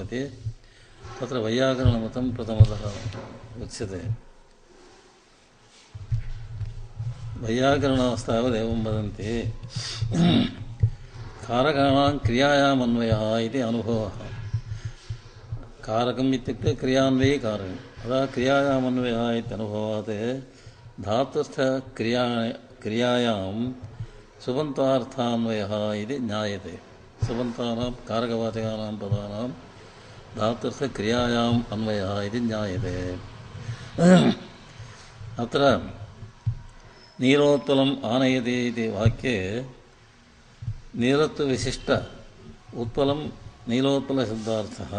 भवति तत्र वैयाकरणमतं प्रथमतः उच्यते वैयाकरणास्तावदेवं वदन्ति कारकाणां क्रियायामन्वयः इति अनुभवः कारकम् इत्युक्ते क्रियान्वयी कारकम् अतः क्रियायाम् अन्वयः इत्यनुभवात् धातुस्थक्रिया क्रियायां सुबन्तार्थान्वयः इति ज्ञायते सुबन्तानां कारकवाचकानां पदानां धातुस्य क्रियायाम् अन्वयः इति ज्ञायते अत्र ನೀರೋತ್ಪಲಂ ಆನಯದೆ ಇತಿ ವಾಕ್ಯೆ ನೀರತ್ವ ವಿಶಿಷ್ಟ ಉತ್ಪಲಂ ನೀಲೋತ್ಪಲ ಶಬ್ದಾರ್ಥಃ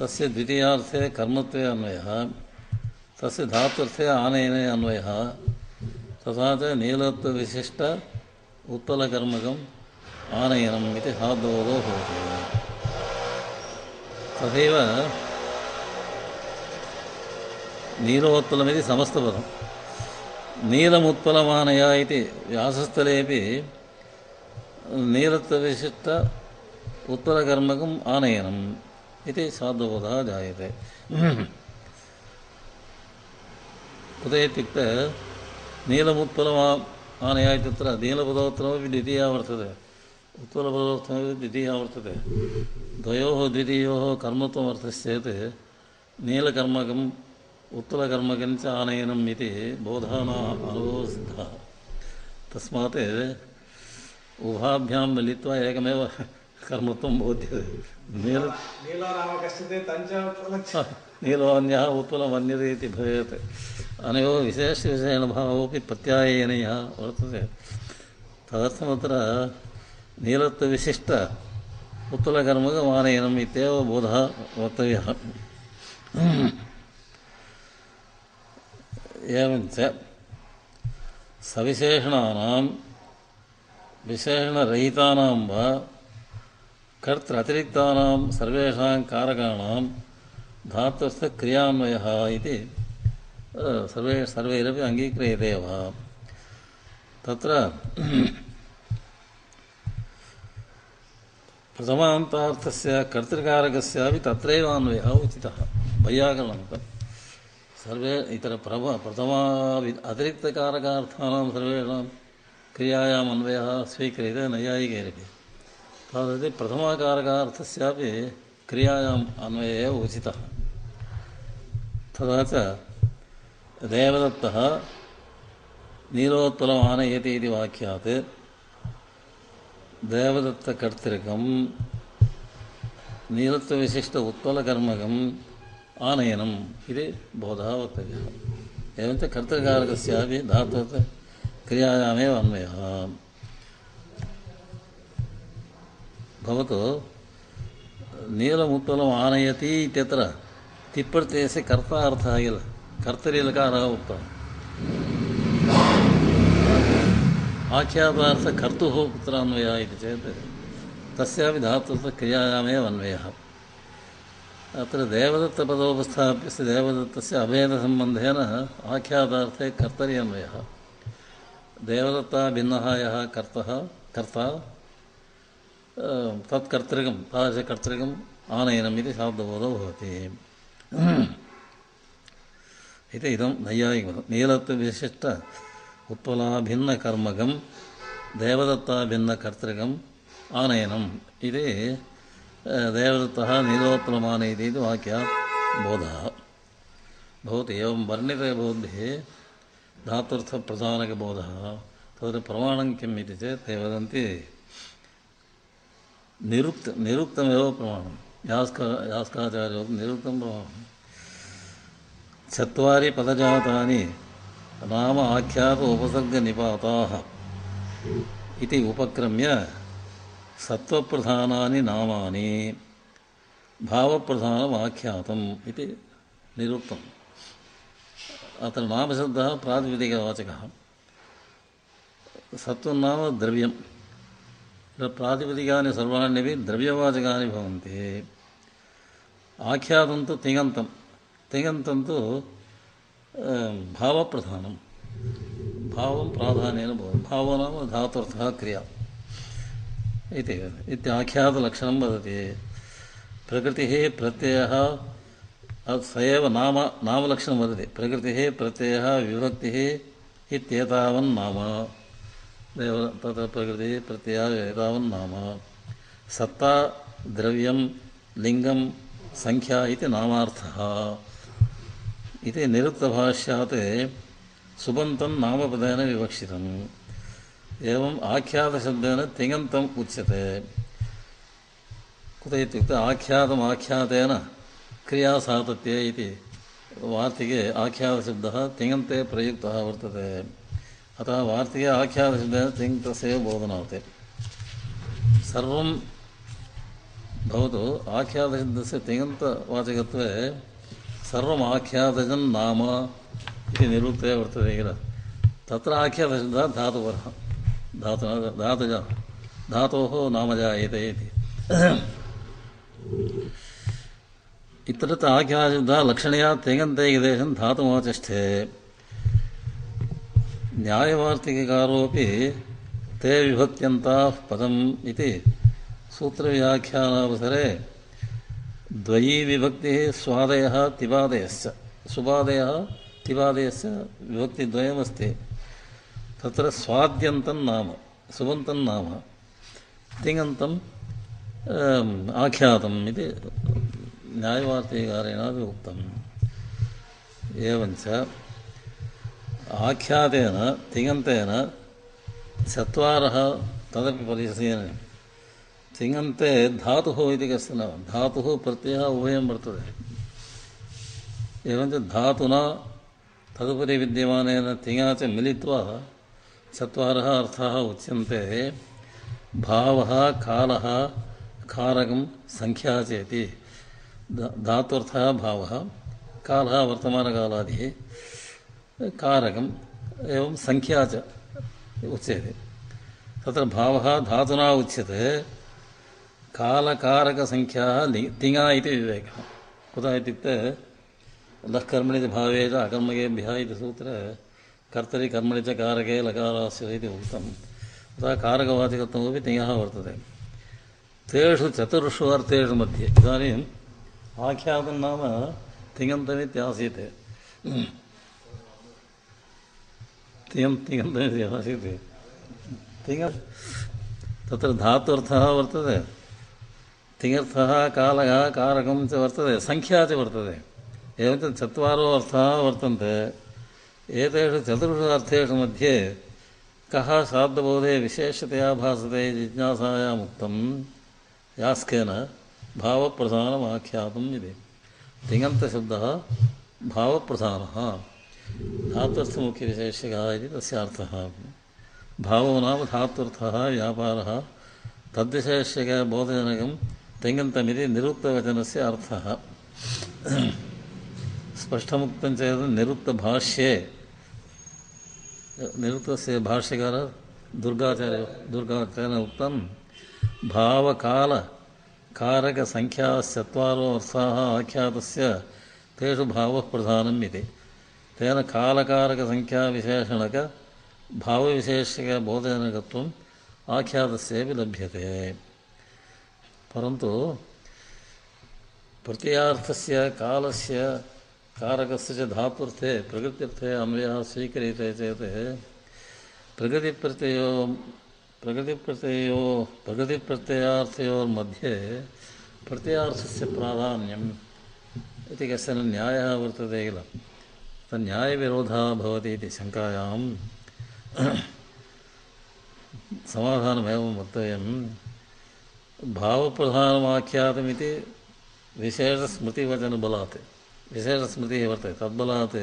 ತಸ್ಯ ದ್ವಿತೀಯಾರ್ಥೆ ಕರ್ಮತ್ವೇ ಅನ್ವಯः ತಸ್ಯ ಧಾತುರ್ಥೆ ಆನಯನೆ ಅನ್ವಯः ತಥಾ ನೀಲತ್ವ ವಿಶಿಷ್ಟ ಉತ್ಪಲಕರ್ಮಕಂ ಆನಯನಂ ಇತಿ ಹಾದೋದೋ ಹೋತಿ ನೀರತ್ವವಿಶಿಷ್ಟ ಸಮಸ್ತಪದ ನೀಲಮುತ್ಪಲಮನ ವ್ಯಾಸಸ್ಥಳೆ ನೀಲತ್ವವಿಶಿಷ್ಟರ ಕರ್ಮ ಆನೆಯುಕ್ಲಮ ಉತ್ಪಲ ಆನೆಯ ನೀಲಪದೋತ್ತಲ ದ್ವಿತ ವರ್ತದೆ उत्तरपदार्थः द्वितीय वर्तते द्वयोः द्वितीयोः कर्मत्वमर्थश्चेत् नीलकर्मकम् उत्तरकर्मकं च आनयनम् सिद्ध तस्मा अनुभवः सिद्धः एक कर्म बोध्य एकमेव कर्मत्वं उत्तल नील नीलोऽन्यः उत्तुलमन्यते विशेष भवेत् अनयोः विशेषविषयणभावोऽपि प्रत्यायनयः वर्तते तदर्थमत्र ನೀಲತ್ವ ವಿಶಿಷ್ಟ ಉತ್ತಲ ಕರ್ಮಗ ಮಾನಯನಂ ಇತ್ಯವ బోధ ವರ್ತವ್ಯ ఏవంచ సవిశేషణానాం విశేషణరహితానాం వా కర్తృ అతిరిక్తానాం సర్వేషాం కారకాణాం ధాతుస్థ క్రియాన్వయ ఇది సర్వే సర్వైరపి అంగీక్రియతే వా తత్ర समान्तार्थस्य कर्तृकारकस्यापि तत्रैव अन्वयः उचितः वैयाकरणं सर्वे इतर प्रभ प्रथमा अतिरिक्तकारकार्थानां सर्वेषां क्रियायाम् अन्वयः स्वीक्रियते नैयायिकैरपि तदपि प्रथमाकारकार्थस्यापि क्रियायाम् अन्वयः एव उचितः तथा च देवदत्तः नीलोत्पलमानयति इति वाक्यात् ದೇವದತ್ತ ಕರ್ತೃಕಂ ನೀಲತ್ವ ವಿಶಿಷ್ಟ ಉತ್ಪಲ ಕರ್ಮಕಂ ಆನಯನಂ ಇದೆ ಬಹುಧ ವರ್ತವ್ಯ ಏವಂತೆ ಕರ್ತೃಕಾರಕ ಸ್ಯಾಪಿ ಧಾತು ಕ್ರಿಯಾಮೇ ಅನ್ವಯ ಬಹತ್ತು ನೀಲ ಮುತ್ತಲ ಆನಯತಿ ಇತ್ಯತ್ರ ತಿಪ್ಪರ್ತೇಸೆ ಕರ್ತ ಅರ್ಥ ಆಗಿಲ್ಲ ಕರ್ತರಿಲಕಾರ ಉತ್ತಮ ಆಖ್ಯಾಕರ್ತ ಕೂತ್ರನ್ವಯ ಇೇತ ತಾತೃತ್ವಕ್ರಿಯನ್ವಯ ಅಂದರೆ ದೇವದಸ್ಥಾಸ್ ದೇವದಸಂಬ ಆಖ್ಯಾ ಕರ್ತರಿ ಅನ್ವಯ ದೇವತ್ತ ಭಿನ್ನ ಯ ಕರ್ತ ಕರ್ತರ್ತೃಕರ್ತೃಕೋಧ ನೀಲತ್ ವಿಶಿಷ್ಟ உத்வலாபின்னகர்மகம் தேவதத்தாபின்னகர்த்திருகம் ஆனயனம் இது தேவதத்தா நீலோத்பலமான இது வாக்கியா போதா பவதி ஏவம் வர்ணிதபோதே धातुर्थप्रधानकबोधः तत्र प्रमाणं किम् इति चेत् ते वदन्ति निरुक्त निरुक्तमेव प्रमाणं यास्का यास्काचार्य निरुक्तं प्रमाणं चत्वारि पदजातानि నామ ఆఖ్యాత ఉపసర్గ నిపాతాః ఇది ఉపక్రమ్య సత్వప్రధానాని నామాని భావప్రధానం ఆఖ్యాతం ఇది నిరుక్తం అతను నామశబ్ద ప్రాతిపదిక వాచక సత్వం నామ ద్రవ్యం ఇలా ప్రాతిపదికాని సర్వాణ్యవి ద్రవ్యవాచకాన్ని భవంతి ఆఖ్యాతంతో తిగంతం తిగంతంతో भावप्रधानं भावं प्राधान्येन भवति भावो नाम धातुर्थः क्रिया इति इत्याख्यातलक्षणं वदति प्रकृतिः प्रत्ययः स एव नाम नामलक्षणं वदति प्रकृतिः प्रत्ययः विभक्तिः इत्येतावन्नाम देव तत्र प्रकृतिः प्रत्ययः एतावन्नाम सत्ता द्रव्यं लिङ्गं सङ्ख्या इति नामार्थः इति निरुक्तभाष्यात् सुबन्तं नामपदेन विवक्षितम् एवम् आख्यातशब्देन तिङन्तम् उच्यते कुत इत्युक्ते आख्यातम् आख्यातेन क्रियासातत्ये इति वार्तिके आख्यातशब्दः तिङन्ते प्रयुक्तः वर्तते अतः वार्तिके आख्यातशब्देन तिङन्तस्यैव बोधनात् सर्वं भवतु आख्यातशब्दस्य तिङन्तवाचकत्वे ಸರ್ ಆಖ್ಯಾತಜನ್ ನೃಕ್ತ ವರ್ತದೆ ತಾತುವರ್ಹಾ ನಾತೆ ಲಕ್ಷಣೀಯ ತೇ ತೆಗಿ ಪದಂ ವಿಭತ್ಯ ಪದ ಸೂತ್ರವ್ಯಾಖ್ಯಾಸರೆ ದ್ವಯೀ ವಿಭಕ್ತಿ ಸ್ವಾದಯ ತಿವಾದಯಶ್ಚ ಸುಭಾದಯ ತಿವಾದಯಶ್ಚ ವಿಭಕ್ತಿದ್ವಯಮಸ್ತಿ ತತ್ರ ಸ್ವಾದ್ಯಂತಂ ನಾಮ ಸುಬಂತಂ ನಾಮ ತಿಂಗಂತಂ आख्यातम् इति न्यायवार्तिकारेणापि उक्तम् एवञ्च आख्यातेन तिङन्तेन चत्वारः तदपि परिशीलने ಸಿಂಗಂತೆ ಧಾತು ಇದಕ್ಕೆ ನಾವು ಧಾತು ಪ್ರತ್ಯಯ ಉಭಯಂ ಬರ್ತದೆ ಏವಂತೆ ಧಾತುನ ತದುಪರಿ ವಿದ್ಯಮಾನೇನ ತಿಂಗಾಚ ಮಿಲಿತ್ವ ಚತ್ವಾರಃ ಅರ್ಥ ಉಚ್ಯಂತೆ ಭಾವ ಕಾಲः ಕಾರಕಂ ಸಂಖ್ಯಾ ಚೇತಿ ಧಾತ್ವರ್ಥಃ ಭಾವः ಕಾಲः वर्तमानकालादि कारकम् एवं ಸಂಖ್ಯಾ ಚ ಉಚ್ಯತೆ तत्र ಭಾವಃ ಧಾತುನಾ ಉಚ್ಯತೆ ಕಾಲಕಾರಕ ಕಾಳಕಾರಕ ಸಂಖ್ಯಾಂಗ ಇವೇಕ ಕೂತು ಲಕರ್ಮಿ ಭಾವೇ ಅಕರ್ಮೇಭ್ಯ ಸೂತ್ರ ಕರ್ತರಿ ಕರ್ಮಿ ಚ ಕಾರಕೇ ಲಕಾರಕವಾ ಂಗ ವರ್ತನೆ ತುಂಬ ಚತುರ್ಷು ಅರ್ಥು ಮಧ್ಯೆ ಇಖ್ಯಾತ ಂಗಂತಸಿ ತಿಂತ ತಾತ ವರ್ತದೆ ತಿಂಗರ್ಥ ಕಾಲ ಕಾರಕಂಚ ವರ್ತದೆ ಸಂಖ್ಯಾತಿ ವರ್ತದೆ ಏನಂತ ಚತ್ವಾರೋ ಅರ್ಥ ವರ್ತಂತೆ ಏತೇಷು ಚತುರ್ಷು ಅರ್ಥೇಶು ಮಧ್ಯೆ ಕಹ ಶ್ರಾದ್ದಬೋಧೆ ವಿಶೇಷತೆಯ ಭಾಸತೆ ಜಿಜ್ಞಾಸಾಯ ಮುಕ್ತಂ ಯಾಸ್ಕೇನ ಭಾವಪ್ರಧಾನ ಆಖ್ಯಾತಂ ಇದೆ ತಿಂಗಂತ ಶಬ್ದ ಭಾವಪ್ರಧಾನ ಧಾತ್ವರ್ಥ ಮುಖ್ಯ ವಿಶೇಷ ಇದೆ ತಸ್ಯ ಅರ್ಥ ಭಾವೋ ನಾಮ ಧಾತ್ವರ್ಥ ವ್ಯಾಪಾರ ತದ್ವಿಶೇಷ ಬೋಧಜನಕಂ तिङन्तमिति నిరుక్తవచనస్ అర్థ స్పష్టముక్తం చేత నిరుక్త భాష్యే నిరుక్త భాష్యకార దుర్గాచార్య దుర్గాచార్య ఉక్తం భావకాల కారక సంఖ్యా సంఖ్యాశ్చత్వారో అర్థ ఆఖ్యాత తేషు భావ ప్రధానం ఇది తేన కాలకారక సంఖ్యా విశేషణక భావ విశేషక బోధనకత్వం ఆఖ్యాత లభ్యతే परन्तु प्रत्ययार्थस्य कालस्य कारकस्य च धातुर्थे प्रकृत्यर्थे अन्वयः स्वीक्रियते चेत् प्रकृतिप्रत्ययो प्रकृतिप्रत्ययो प्रकृतिप्रत्ययार्थयोर्मध्ये प्रत्ययार्थस्य प्राधान्यम् इति कश्चन न्यायः वर्तते किल तन्यायविरोधः भवति इति शङ्कायां समाधानमेवं वक्तव्यं ಭಾವಪ್ರಧಾನವಾಖ್ಯಾತಮಿತಿ ವಿಶೇಷಸ್ಮೃತಿವಚನಬಲಾತ್ ವಿಶೇಷಸ್ಮೃತಿः वर्तते तद्बलात्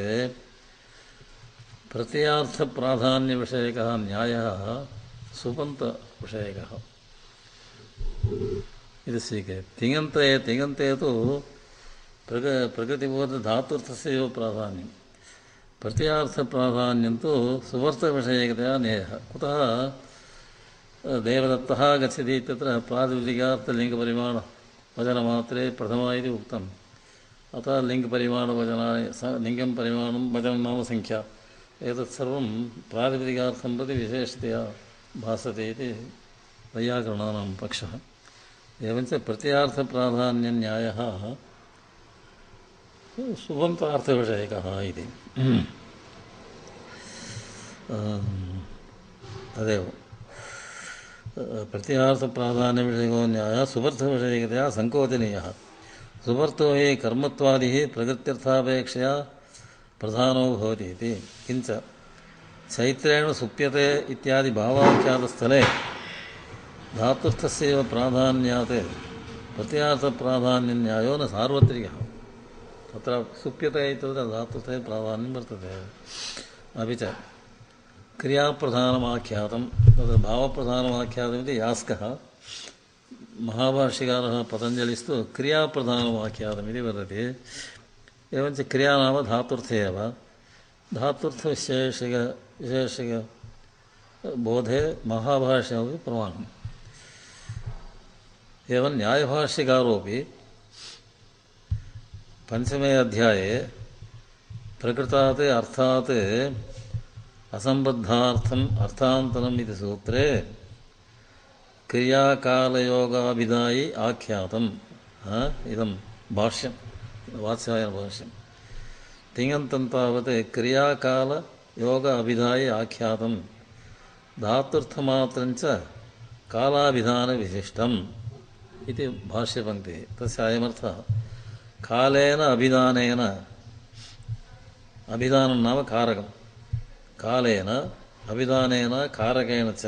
प्रत्ययार्थप्राधान्यविषयकः न्यायः सुपन्तविषयकः इति स्वीक्रियते तिङन्ते तिङन्ते तु प्रग प्रकृतिबोधधातुर्थस्य एव प्राधान्यं प्रत्ययार्थप्राधान्यं तु सुवर्थविषयकतया नेयः कुतः देवदत्त गच्छति इत्यत्र प्रातिपदिकार्थलिङ्गपरिमाण प्रथम उक्त इति उक्तम् अतः लिङ्गपरिमाणवचनानि लिंग लिङ्गं परिमाणं नाम संख्या एक सर्वं प्रातिपदिकार्थं प्रति विशेषतया वैयाकरण पक्ष एवं पक्षः प्राधान्य न्याय सुबंध इति तदेव प्रत्यार्थप्राधान्यविषयो न्यायः सुवर्थविषयकतया सङ्कोचनीयः सुवर्थो हि कर्मत्वादिः प्रकृत्यर्थापेक्षया प्रधानो भवति इति किञ्च चैत्रेण सुप्यते इत्यादि भावाख्यातस्थले धातुस्थस्यैव प्राधान्यात् न्यायो न सार्वत्रिकः तत्र सुप्यते इत्यत्र धातुस्थे प्राधान्यं वर्तते अपि च क्रियाप्रधानमाख्यातं तत्र भावप्रधानमाख्यातमिति यास्कः महाभाष्यकारः पतञ्जलिस्तु क्रियाप्रधानमाख्यातमिति वदति एवञ्च क्रिया नाम धातुर्थे एव धातुर्थविशेषिक विशेषिक बोधे महाभाष्यमपि प्रमाणम् एवं न्यायभाष्यकारोपि पञ्चमे अध्याये प्रकृतात् अर्थात् అసంబద్ధార్థం అర్థాంతరం ఇది సూత్రే క్రియాకాలయోగాభిధాయి ఆఖ్యాతం ఇదం భాష్యం వాత్స్యాయన భాష్యం తింగంతం తావత్ క్రియాకాల యోగ అభిధాయ ఆఖ్యాతం ధాతుర్థమాత్రంచ కాలాభిధాన విశిష్టం ఇది భాష్యపంక్తి తస్య అయమర్థ కాలేన అభిధానేన అభిధానం నామ కారకం ಕಾಲೇನ ಅಭಿಧಾನೇನ ಕಾರಕೇಣ ಚ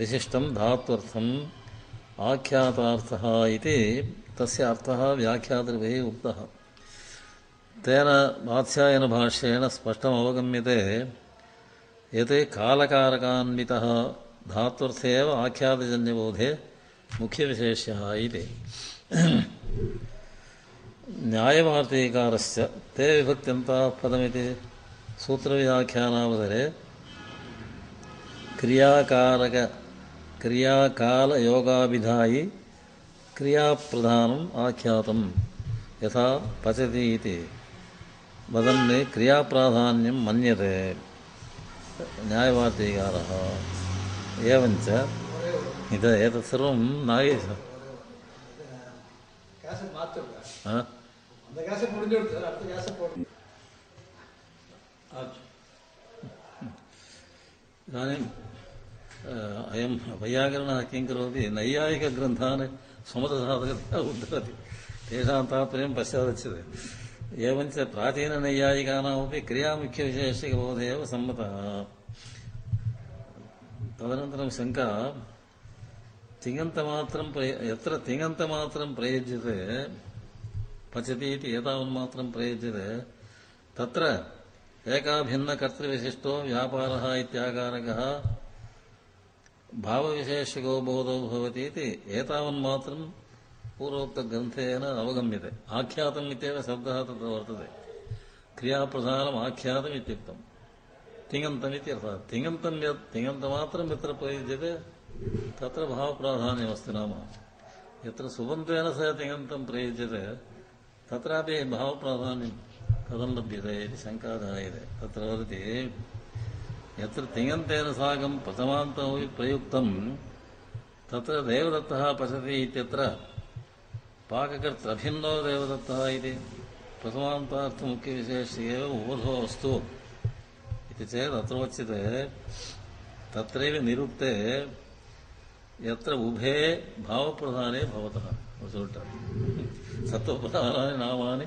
ವಿಶಿಷ್ಟಂ ಧಾತ್ವರ್ಥಂ ಆಖ್ಯಾತಾರ್ಥಃ ಇತಿ ತಸ್ಯ ಅರ್ಥಃ ವ್ಯಾಖ್ಯಾತೃಭಿः ಉಕ್ತಃ ತೇನ ಭಾಷ್ಯೇಣ ಸ್ಪಷ್ಟಮವಗಮ್ಯತೆ ಯತ್ ಕಾಲಕಾರಕಾನ್ವಿತಃ धात्वर्थे एव आख्यातजन्यबोधे मुख्यविशेष्यः इति न्यायभारतीकारस्य ते विभक्त्यन्ताः पदमिति ಸೂತ್ರವ್ಯಾಖ್ಯಾನಾವಸರೆ ಕ್ರಿಯಾಕಾರಕ ಕ್ರಿಯಾಕಾಲ ಯೋಗಾಭಿಧಾಯಿ ಕ್ರಿಯಾಪ್ರಧಾನಂ ಆಖ್ಯಾತಂ ಯಥಾ ಪಚತಿ ಇತಿ ವದನ್ ಕ್ರಿಯಾಪ್ರಾಧಾನ್ಯಂ ಮನ್ಯತೆ ನ್ಯಾಯವಾರ್ತೀಕಾರः एवञ्च इद एतत् सर्वं नागेश ஆ इदानीम् अयं वैयाकरणः किं करोति नैयायिकग्रन्थान् समतसाधकतया उद्धरति तेषां तात्पर्यं पश्चादच्छति एवञ्च प्राचीननैयायिकानामपि क्रियामुख्यविशेषिकबोधे एव सम्मतः तदनन्तरं शङ्का तिङन्तमात्रं प्रय यत्र तिङन्तमात्रं प्रयुज्यते पचति इति एतावन्मात्रं प्रयुज्यते तत्र ಏಕಾಭಿನ್ನಕರ್ತೃವಿಶಿಷ್ಟೋ ವ್ಯಾಪಾರ ಇತ್ಯಾಕಾರಕಃ ಭಾವವಿಶೇಷಕೋ ಬಹುಧೋ ಭವತಿ ಇತಿ ಏತಾವನ್ಮಾತ್ರ ಪೂರ್ವೋಕ್ತಗ್ರಂಥೇನ ಅವಗಮ್ಯತೆ ಆಖ್ಯಾತಂ ಇತ್ಯೇವ ಶಬ್ದಃ ತತ್ರ ವರ್ತತೆ ಕ್ರಿಯಾಪ್ರಧಾನಂ ಆಖ್ಯಾತಂ ಇತ್ಯುಕ್ತಂ ತಿಂಗಂತಂ ಇತ್ಯರ್ಥ ತಿಂಗಂತಂ ಯತ್ ತಿಂಗಂತ ಮಾತ್ರ ಮಿತ್ರ ಪ್ರಯುಜ್ಯತೆ ತತ್ರ ಭಾವ ಪ್ರಾಧಾನ್ಯವಸ್ತಿ ನಾಮ ಯತ್ರ ಸುಬಂಧೇನ ಸಹ ತಿಂಗಂತಂ ಪ್ರಯುಜ್ಯತೆ ತತ್ರಾಪಿ ಭಾವ ಪ್ರಾಧಾನ್ಯಂ कथं लभ्यते इति शङ्का जायते तत्र वदति यत्र तिङन्तेन साकं पचमान्तमपि प्रयुक्तं तत्र देवदत्तः पचति इत्यत्र पाककर्तृभिन्नो अस्तु निरुक्ते यत्र उभे भवतः नामानि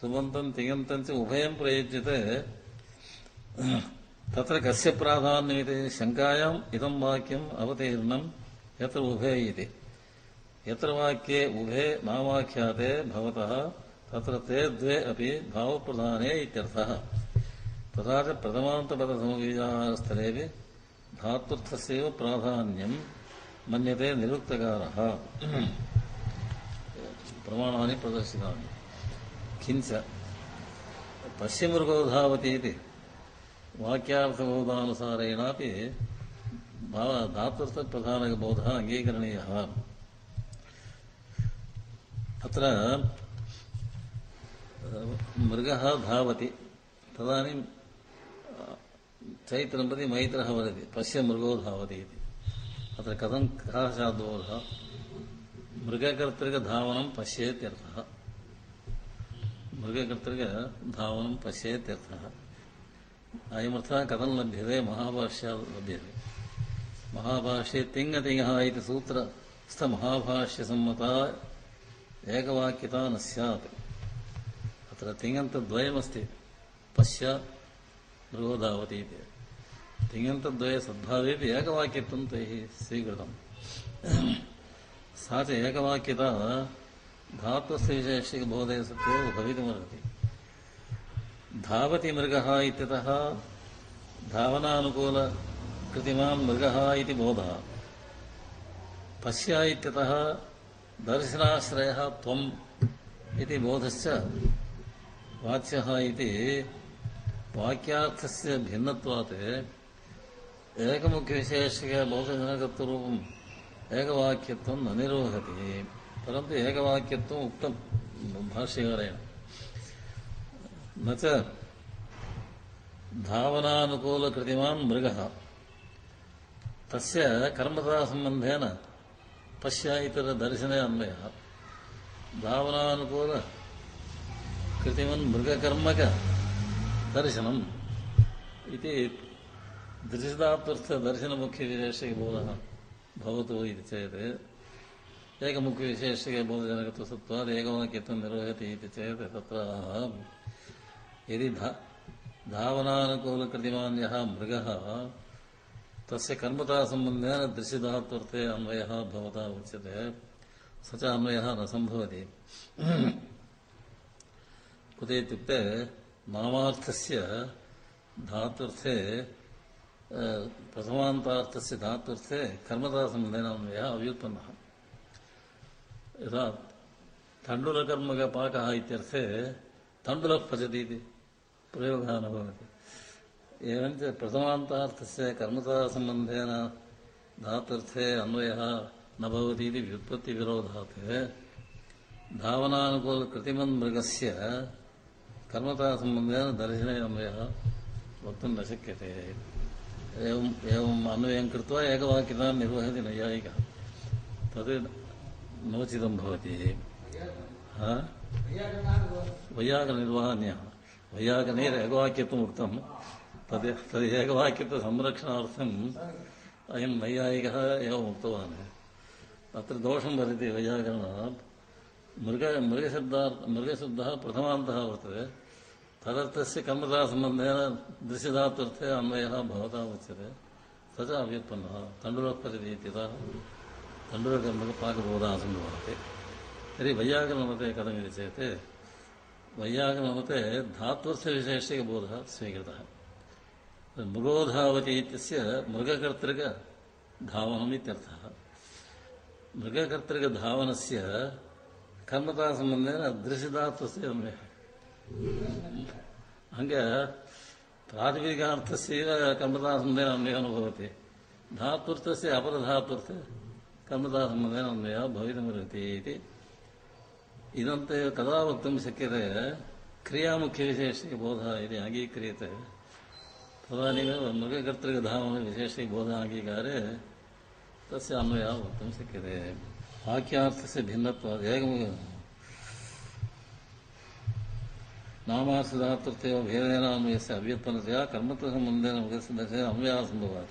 सुमन्तं तिङन्तं च उभयं प्रयुज्यते तत्र कस्य प्राधान्यमिति शङ्कायाम् इदं वाक्यम् अवतीर्णं यत्र उभे इति यत्र वाक्ये उभे नावाख्याते भवतः तत्र ते द्वे अपि भावप्रधाने इत्यर्थः तथा च प्रथमान्तपदसमव्ययाहारस्थलेऽपि धातुर्थस्यैव प्राधान्यं मन्यते निरुक्तकारः प्रमाणानि प्रदर्शितानि ಪಶ್ಯ ಮೃಗೋಧಾವತಿ ವಾಕ್ಯಾಬೋಧಾನುಸಾರೇ ದಾತೃತ್ವ ಪ್ರಧಾನಬೋಧ ಅಂಗೀಕರಣೀಯ ಅೃಗ ಚೈತ್ರ ಮೈತ್ರ ವದ್ಧತಿ ಪಶ್ಯ ಮೃಗೋಧಾವತಿ ಅಂದ್ರ ಮೃಗಕರ್ತೃಕ್ಯರ್ಥ ಭಗಕರ್ತರಿಗೆ ಧಾವನ ಪಶ್ಯೇತ್ಯರ್ಥ ಅಯಮರ್ಥ ಕಥಂ ಲಭ್ಯತೆ ಮಹಾಭಾಷ್ಯ ಲಭ್ಯತೆ ಮಹಾಭಾಷ್ಯೆ ತಿಂಗತಿಯ ಇತಿ ಮಹಾಭಾಷ್ಯ ಸಮ್ಮತ ಏಕವಾಕ್ಯತ ನ ಸ್ಯಾತ್ ಅತ್ರ ತಿಂಗಂತ ದ್ವಯಮಸ್ತಿ ಪಶ್ಯ ಬೃಹದಾವತಿ ತಿಂಗಂತ ದ್ವಯ ಸದ್ಭಾವೇ ಏಕವಾಕ್ಯತ್ವ ತೈः ಸ್ವೀಕೃತಂ सा धात्वस्यविशेषिकबोधयसत्तो भवितुमर्हति धावति मृगः इत्यतः धावनानुकूलकृतिमान् मृगः इति बोधः पश्य इत्यतः दर्शनाश्रयः त्वम् इति बोधश्च वाच्यः इति वाक्यार्थस्य भिन्नत्वात् ఏకముఖ్య విశేషగా బహుశనకత్వరూపం ఏకవాక్యత్వం నిరోహతి ಪರಂತು ಏಕವಾಕ್ಯ ಉಕ್ತಾಯಕೂಲಂಬತರ ದರ್ಶನ ಅನ್ವಯ ಕೃತಿಮನ್ ಮೃಗಕರ್ಮಕರ್ಶನರ್ಶನಮುಖಿಷೋಧಿತ ಚೇತು एकमुखविशेषे विशेष के निर्वहति इति चेत् तत्र यदि धा यहाँ यः मृगः तस्य कर्मतासम्बन्धेन दृश्यधात्वर्थे अन्वयः भवता उच्यते स च अन्वयः न सम्भवति कुत इत्युक्ते मामार्थस्य धात्वर्थे कर्मता धात्वर्थे कर्मतासम्बन्धेन अव्युत्पन्न अव्युत्पन्नः यथा तण्डुलकर्मकपाकः इत्यर्थे तण्डुलः पचति इति प्रयोगः न भवति एवञ्च प्रथमान्तार्थस्य कर्मतासम्बन्धेन धातर्थे अन्वयः न भवति इति व्युत्पत्तिविरोधात् धावनानुकूलकृतिमन्मृगस्य कर्मतासम्बन्धेन दर्शने अन्वयः वक्तुं न शक्यते एवम् एवम् अन्वयं कृत्वा एकवाक्यतां निर्वहति नैयायिकः तद् नोचितं भवति वैयाकरनिर्वहण्य वैयाकरणेर एकवाक्यत्वम् उक्तं तद् तद् एकवाक्यत्वसंरक्षणार्थम् अयं नैयायिकः एव उक्तवान् अत्र दोषं वदति वैयाकरणात् मृग मृगशब्दार्थ मृगशब्दः प्रथमान्तः वर्तते तदर्थस्य कर्मधासम्बन्धेन दृश्यदात्वर्थे अन्वयः भवता उच्यते स च अव्युत्पन्नः तण्डुलोत्पजति इत्यतः தண்டுரகர்மக पाकबोधासन्दभाते तर्हि वैयाकरणमते कथम् इति चेत् वैयाकरणमते धात्वस्य विशेषिकबोधः स्वीकृतः मृगोधावति इत्यस्य मृगकर्तृकधावनम् इत्यर्थः मृगकर्तृकधावनस्य कर्मतासम्बन्धेन दृशिधात्वस्य अन्वयः ಹಂಗೆ ಪ್ರಾತಿಪದಿಕಾರ್ಥಸ್ಯ ಕರ್ಮತಾಸಂಧೇನ ಅನ್ವಯನೋ ಭವತಿ ಧಾತ್ವರ್ಥಸ್ಯ ಅಪರಧಾತ್ವರ್ಥ ಕರ್ಮದಾಸಂಬಂಧೇನಾನ್ವಯ ಭವಿತುಮರ್ಹತಿ ಇದಂತೆ ಕದಾ ವಕ್ತು ಶಕ್ಯತೆ ಕ್ರಿಯಾ ಮುಖ್ಯ ವಿಶೇಷ ಬೋಧ ಇದೆ ಅಂಗೀಕ್ರಿಯತೆ ಧಾಮ ವಿಶೇಷ ಬೋಧ ಅಂಗೀಕಾರ ತಸ ಅನ್ವಯ ವಕ್ತು ಶಕ್ಯತೆ ವಾಕ್ಯಾರ್ಥ ಭಿನ್ನತ್ವ ಹೇಗ ನಾಮಾರ್ಥಧಾತೃತ್ವ ಭೇದೇನ ಅನ್ವಯಸ ಅವ್ಯುತ್ಪನ್ನತೆಯ ಕರ್ಮತ್ವ ಸಂಬಂಧ ಮೃಗಸಿದ್ಧತೆಯ ಅನ್ವಯ ಸಂಭವ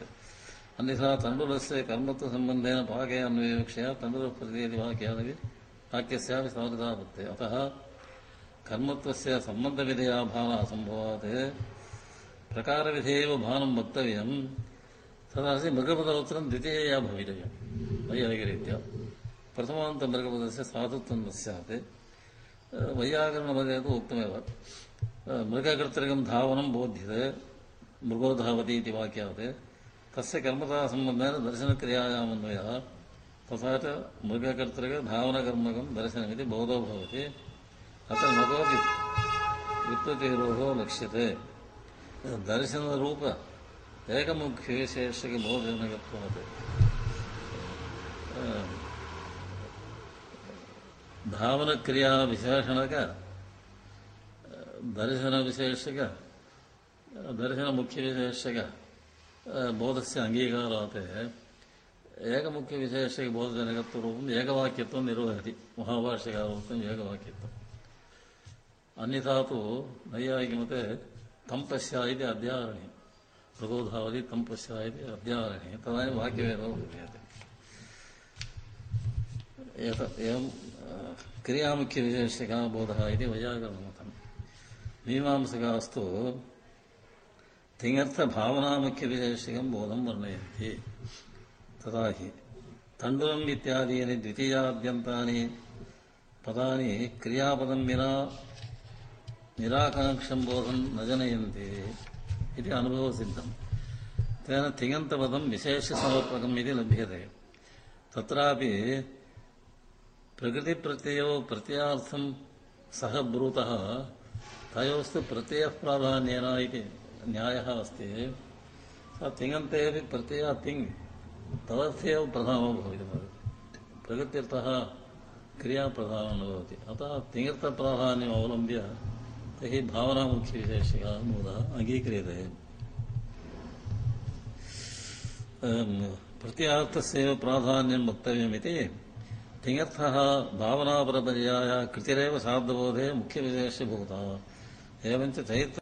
ಅನ್ಯಥಾ ತಂಡುಲಸ್ಯ ಕರ್ಮತ್ವ ಸಂಬಂಧ ಅನ್ಯಾ ತಂಡುಲಸ ಕರ್ಮತ್ವಸೆಯನ್ನು ವಿವಕ್ಷೆಯ ತಂಡುಲಿಯ ವಾಕ್ಯ ಸ್ವಾತು ಅತ ಕರ್ಮವಿಧೆಯ ಭಾವ ಸಂಭವಾವಿಧೇವ ಭಾವ ತೃಗಪದೋತ್ರ ತೀಯ ಭವಿತವ್ಯ ರೀತಿಯ ಪ್ರಥಮೃಗುತ್ವ ಸರ್ ವೈಯಕರಣಪದ ಉ ಮೃಗಕರ್ತೃಂಬೋಧ್ಯ ಮೃಗೋಧಪತಿ ವಾಕ್ಯಾತ್ तस्य कर्मतासम्बन्धेन दर्शनक्रियायामन्वयः तथा च मृगकर्तृकधावनकर्मकं दर्शनमिति बोधो भवति अत्र न कोऽपि व्युत्पत्तिरोः लक्ष्यते दर्शनरूप एकमुख्यविशेषकबोधजनकत्वात् धावनक्रियाविशेषणक दर्शनविशेषक दर्शनमुख्यविशेषक ಬೋಧಸ್ಯ ಅಂಗೀಕಾರಾತೆ ಏಕಮುಖ್ಯ ವಿಶೇಷ ಬೋಧಜನಕತ್ವರೂಪಂ ಏಕವಾಕ್ಯತ್ವ ನಿರ್ವಹತಿ ಮಹಾಭಾಷ್ಯಕಾರೂಪಂ ಏಕವಾಕ್ಯತ್ವ ಅನ್ಯಥಾ ತು ನೈಯಾಯಿಕ ಮತೆ ತಂಪಸ್ಯ ಇದೆ ಅಧ್ಯಾರಣಿ ಪ್ರಬೋಧಾವಧಿ ತಂಪಸ್ಯ ಇದೆ ಅಧ್ಯಾರಣಿ ತದಾನಿ ವಾಕ್ಯವೇದ ಕ್ರಿಯತೆ एवं क्रियामुख्यविशेषिका बोधः इति वैयाकरणमतं मीमांसकास्तु तिङर्थभावनामुख्यविशेषिकं बोधं वर्णयन्ति तदा हि तण्डुलम् इत्यादीनि द्वितीयाद्यन्तानि पदानि क्रियापदं विना निराकाङ्क्षं बोधं न जनयन्ति इति अनुभवसिद्धं तेन तिङन्तपदं विशेषसमर्पकम् इति लभ्यते तत्रापि प्रकृतिप्रत्ययो प्रत्ययार्थं सः ब्रूतः तयोस्तु प्रत्ययः प्राधान्येन इति न्यायः अस्ति सः तिङन्ते अपि प्रत्ययः तिङ् तदर्थेव प्रभावो भवितुम् अर्हति प्रगत्यर्थः क्रियाप्रभावः न भवति अतः तिङर्थप्राधान्यम् अवलम्ब्य तैः भावनामुख्यविशेषः मूलः अङ्गीक्रियते प्रत्ययार्थस्यैव प्राधान्यं वक्तव्यमिति तिङर्थः भावनापरपर्यायः कृतिरेव शाब्दबोधे मुख्यविशेषभूतः एवञ्च चैत्र